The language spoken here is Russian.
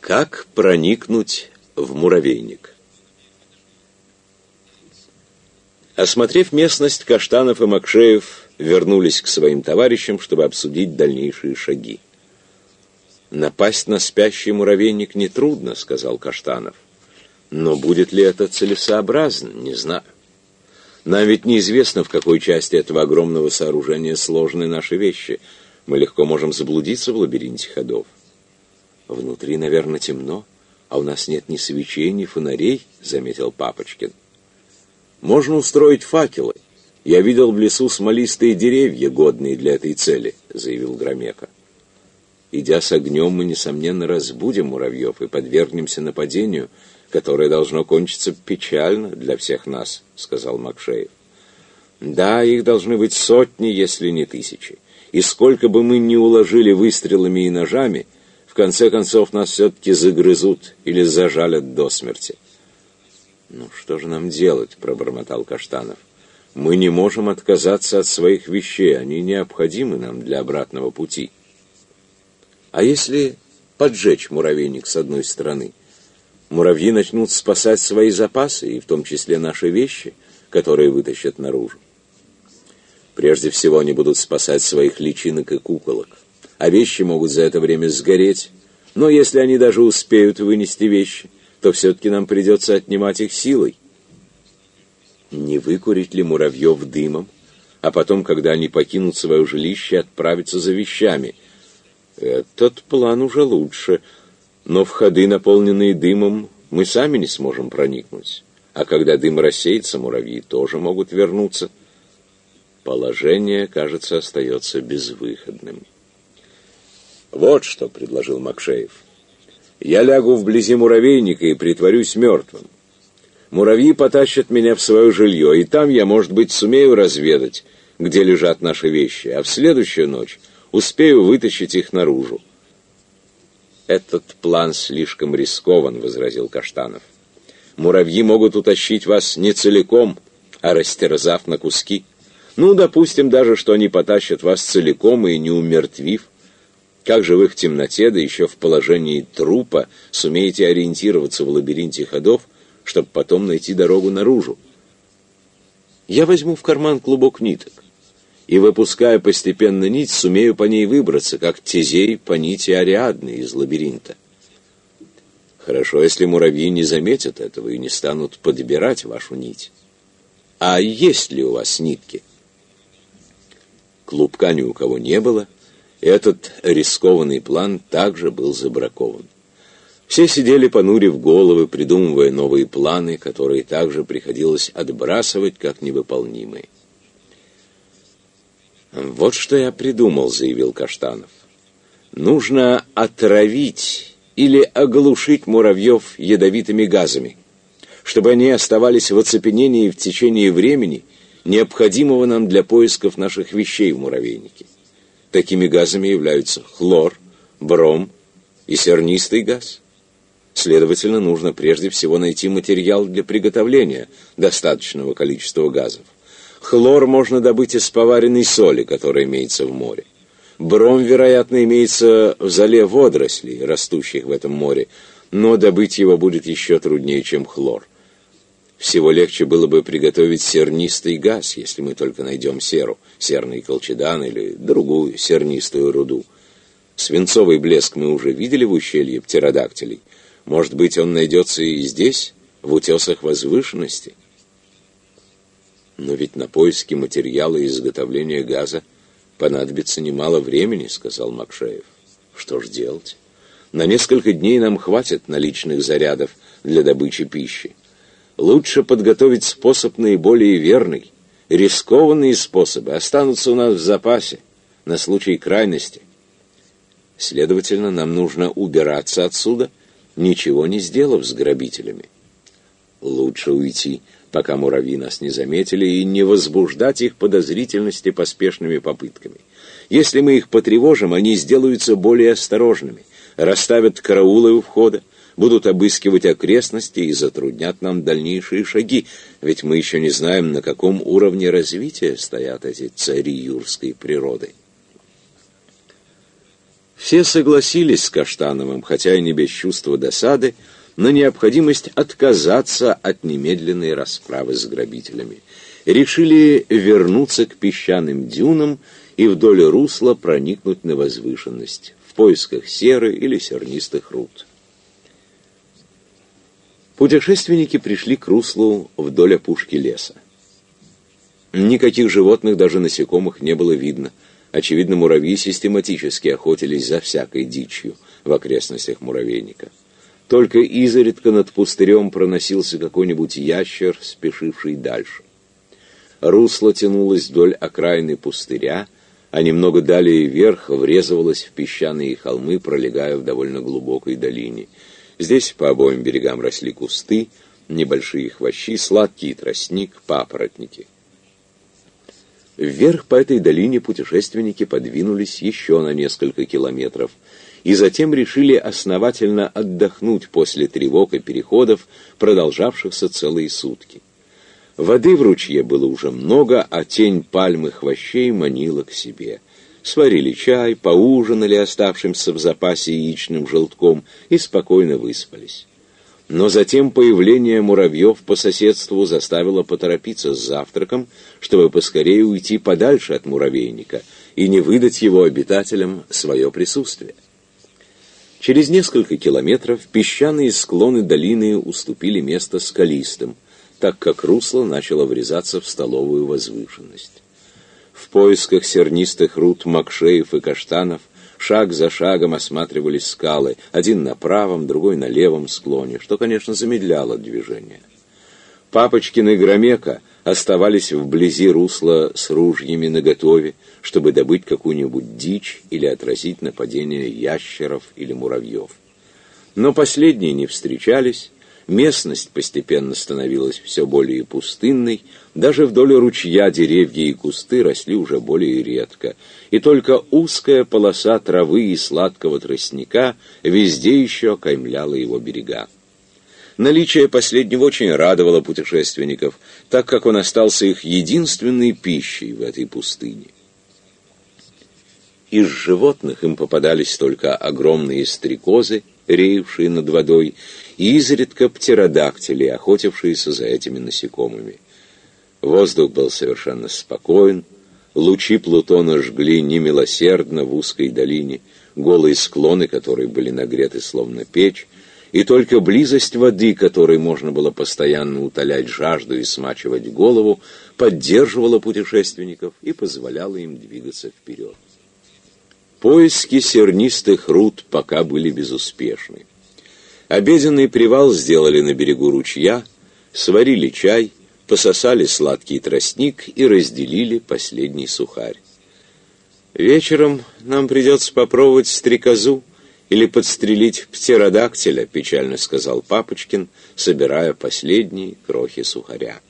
Как проникнуть в муравейник? Осмотрев местность, Каштанов и Макшеев вернулись к своим товарищам, чтобы обсудить дальнейшие шаги. «Напасть на спящий муравейник нетрудно», — сказал Каштанов. «Но будет ли это целесообразно, не знаю. Нам ведь неизвестно, в какой части этого огромного сооружения сложены наши вещи. Мы легко можем заблудиться в лабиринте ходов. Внутри, наверное, темно, а у нас нет ни свечей, ни фонарей, — заметил Папочкин. Можно устроить факелы. Я видел в лесу смолистые деревья, годные для этой цели, — заявил Громека. Идя с огнем, мы, несомненно, разбудим муравьев и подвергнемся нападению, которое должно кончиться печально для всех нас, — сказал Макшеев. Да, их должны быть сотни, если не тысячи. И сколько бы мы ни уложили выстрелами и ножами, конце концов нас все-таки загрызут или зажалят до смерти. «Ну что же нам делать?» — пробормотал Каштанов. «Мы не можем отказаться от своих вещей, они необходимы нам для обратного пути». А если поджечь муравейник с одной стороны? Муравьи начнут спасать свои запасы, и в том числе наши вещи, которые вытащат наружу. Прежде всего они будут спасать своих личинок и куколок, а вещи могут за это время сгореть. Но если они даже успеют вынести вещи, то все-таки нам придется отнимать их силой. Не выкурить ли муравьев дымом, а потом, когда они покинут свое жилище, отправиться за вещами – этот план уже лучше, но в ходы, наполненные дымом, мы сами не сможем проникнуть. А когда дым рассеется, муравьи тоже могут вернуться. Положение, кажется, остается безвыходным. Вот что предложил Макшеев. Я лягу вблизи муравейника и притворюсь мертвым. Муравьи потащат меня в свое жилье, и там я, может быть, сумею разведать, где лежат наши вещи, а в следующую ночь успею вытащить их наружу. «Этот план слишком рискован», — возразил Каштанов. «Муравьи могут утащить вас не целиком, а растерзав на куски. Ну, допустим даже, что они потащат вас целиком и не умертвив. Как же в темноте, да еще в положении трупа, сумеете ориентироваться в лабиринте ходов, чтобы потом найти дорогу наружу? Я возьму в карман клубок ниток и, выпуская постепенно нить, сумею по ней выбраться, как Тезей по нити Ариадны из лабиринта. Хорошо, если муравьи не заметят этого и не станут подбирать вашу нить. А есть ли у вас нитки? Клубка ни у кого не было, этот рискованный план также был забракован. Все сидели, понурив головы, придумывая новые планы, которые также приходилось отбрасывать как невыполнимые. «Вот что я придумал», — заявил Каштанов. «Нужно отравить или оглушить муравьев ядовитыми газами, чтобы они оставались в оцепенении в течение времени, необходимого нам для поисков наших вещей в муравейнике. Такими газами являются хлор, бром и сернистый газ. Следовательно, нужно прежде всего найти материал для приготовления достаточного количества газов. Хлор можно добыть из поваренной соли, которая имеется в море. Бром, вероятно, имеется в зале водорослей, растущих в этом море, но добыть его будет еще труднее, чем хлор. Всего легче было бы приготовить сернистый газ, если мы только найдем серу, серный колчедан или другую сернистую руду. Свинцовый блеск мы уже видели в ущелье птеродактилей. Может быть, он найдется и здесь, в утесах возвышенности. Но ведь на поиски материала изготовления газа понадобится немало времени, сказал Макшеев. Что ж делать? На несколько дней нам хватит наличных зарядов для добычи пищи. Лучше подготовить способ наиболее верный. Рискованные способы останутся у нас в запасе на случай крайности. Следовательно, нам нужно убираться отсюда, ничего не сделав с грабителями. Лучше уйти пока муравьи нас не заметили, и не возбуждать их подозрительности поспешными попытками. Если мы их потревожим, они сделаются более осторожными, расставят караулы у входа, будут обыскивать окрестности и затруднят нам дальнейшие шаги, ведь мы еще не знаем, на каком уровне развития стоят эти цари юрской природы. Все согласились с Каштановым, хотя и не без чувства досады, на необходимость отказаться от немедленной расправы с грабителями. Решили вернуться к песчаным дюнам и вдоль русла проникнуть на возвышенность в поисках серы или сернистых руд. Путешественники пришли к руслу вдоль опушки леса. Никаких животных, даже насекомых, не было видно. Очевидно, муравьи систематически охотились за всякой дичью в окрестностях муравейника. Только изредка над пустырем проносился какой-нибудь ящер, спешивший дальше. Русло тянулось вдоль окраины пустыря, а немного далее вверх врезывалось в песчаные холмы, пролегая в довольно глубокой долине. Здесь по обоим берегам росли кусты, небольшие хвощи, сладкий тростник, папоротники. Вверх по этой долине путешественники подвинулись еще на несколько километров и затем решили основательно отдохнуть после тревог и переходов, продолжавшихся целые сутки. Воды в ручье было уже много, а тень пальмы хвощей манила к себе. Сварили чай, поужинали оставшимся в запасе яичным желтком и спокойно выспались. Но затем появление муравьев по соседству заставило поторопиться с завтраком, чтобы поскорее уйти подальше от муравейника и не выдать его обитателям свое присутствие. Через несколько километров песчаные склоны долины уступили место скалистым, так как русло начало врезаться в столовую возвышенность. В поисках сернистых руд макшеев и каштанов шаг за шагом осматривались скалы, один на правом, другой на левом склоне, что, конечно, замедляло движение. Папочкин и Громека оставались вблизи русла с ружьями наготове, чтобы добыть какую-нибудь дичь или отразить нападение ящеров или муравьев. Но последние не встречались, Местность постепенно становилась все более пустынной, даже вдоль ручья деревья и кусты росли уже более редко, и только узкая полоса травы и сладкого тростника везде еще окаймляла его берега. Наличие последнего очень радовало путешественников, так как он остался их единственной пищей в этой пустыне. Из животных им попадались только огромные стрекозы, реевшие над водой, и изредка птеродактили, охотившиеся за этими насекомыми. Воздух был совершенно спокоен, лучи Плутона жгли немилосердно в узкой долине, голые склоны, которые были нагреты словно печь, и только близость воды, которой можно было постоянно утолять жажду и смачивать голову, поддерживала путешественников и позволяла им двигаться вперед. Поиски сернистых руд пока были безуспешны. Обеденный привал сделали на берегу ручья, сварили чай, пососали сладкий тростник и разделили последний сухарь. «Вечером нам придется попробовать стрекозу или подстрелить птеродактиля», печально сказал Папочкин, собирая последние крохи сухаря.